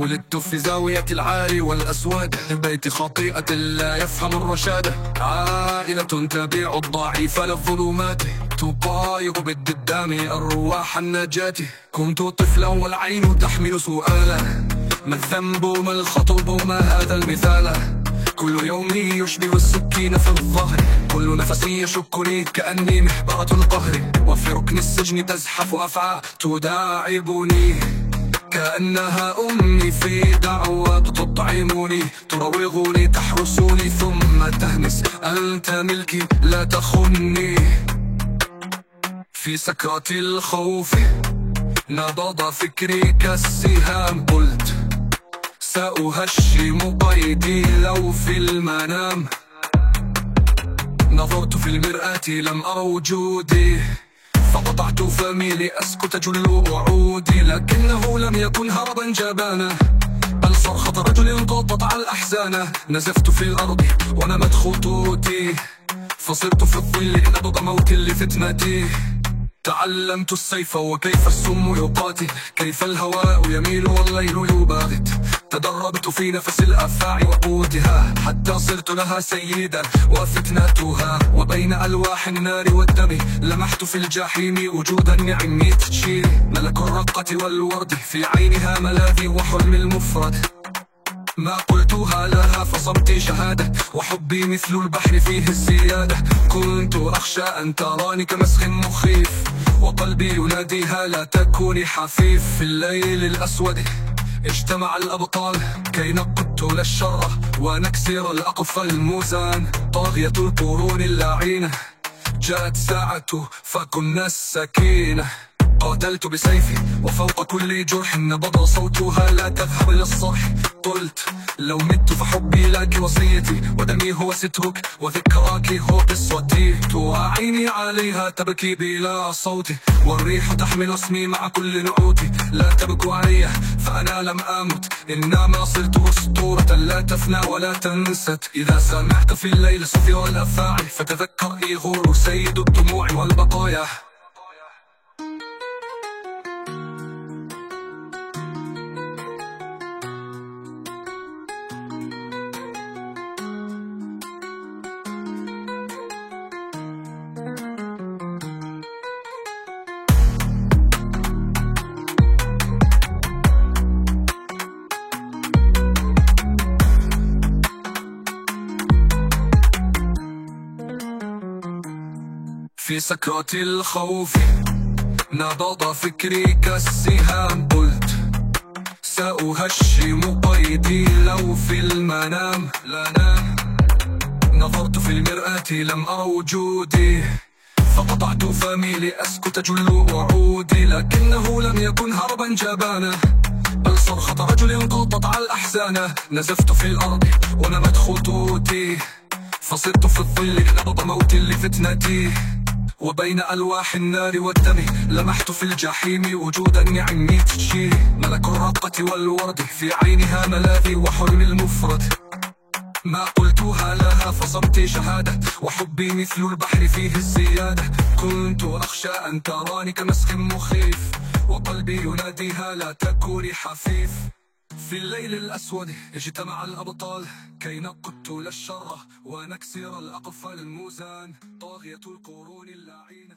ولدت في زاوية العالي والأسود. بيت خطيئة لا يفهم الرشاد. عائلة تبيع الضعيف للظلمات. تقايض بالددام أرواح النجاة. كنت طفلا والعين تحمل سؤالا. ما الذنب ما الخطب ما هذا المثال؟ كل يوم يشبه السكين في الظهر. كل نفس يشكني كأني محبرة القهر. وفي ركن السجن تزحف أفعى تداعبني. كأنها أمي في دعوة تطعمني تروغني تحرسني ثم تهمس أنت ملكي لا تخني. في سكرة الخوف نبض فكري كالسهام. قلت سأهشم قيدي لو في المنام. نظرت في المرآة لم أرى وجودي فقطعت فمي لأسكت جل وعودي لكنه لم يكن هربا جبانا. بل صرخة رجل قطع الأحزان. نزفت في الأرض ونمت خطوتي. فصرت في الظل نبض موت لفتنتي. تعلمت السيف وكيف السم يقاتل. كيف الهواء يميل والليل يباغت. تدربت في نفس الأفاعي وقوتها حتى صرت لها سيدا وفتنتها وبين ألواح النار والدم لمحت في الجحيم وجود النعم تشيل ملك الرقة والورد في عينها ملاذي وحلم المفرد. ما قلتها لها فصمتي شهادة وحبي مثل البحر فيه الزيادة كنت أخشى أن تراني كمسخ مخيف وقلبي يناديها لا تكوني حفيف في الليل الأسود. اجتمع الأبطال كي نقتل الشر ونكسر الأقف الموزان. طاغية القرون اللعينة جاءت ساعة فكنا السكينة قاتلت بسيفي وفوق كل جرح نبض صوتها لا تذهب للصرح قلت لو مت فحبي لك وصيتي ودمي هو سترك وذكراك هو قصتي. توعيني عليها تبكي بلا صوت والريح تحمل اسمي مع كل نعوتي. لا تبكوا علي فأنا لم أمت. إنما صرت أسطورة لا تفنى ولا تنست. إذا سمعت في الليل صفير الأفاعي فتذكر إيغور سيد الدموع والبقايا. في سكرة الخوف. نبض فكري كالسهام. قلت سأهشم قيدي لو في المنام. لا نام. نظرت في المرآة لم أرى وجودي فقطعت فمي لأسكت جل وعودي. لكنه لم يكن هربا جبانا. بل صرخة رجل قطع الأحزان. نزفت في الأرض ونمت خطوتي. فصرت في الظل نبض موت لفتنتي. وبين ألواح النار والدم لمحت في الجحيم وجود النعم تشيل ملك الرقة والورد في عينها ملاذي وحلم المفرد. ما قلتها لها فصمتي شهادة وحبي مثل البحر فيه الزيادة. كنت أخشى أن تراني كمسخ مخيف وقلبي يناديها لا تكوني حفيف. في الليل الأسود اجتمع الأبطال كي نقتل الشر ونكسر الأقف الموزان طاغية القرون اللعينة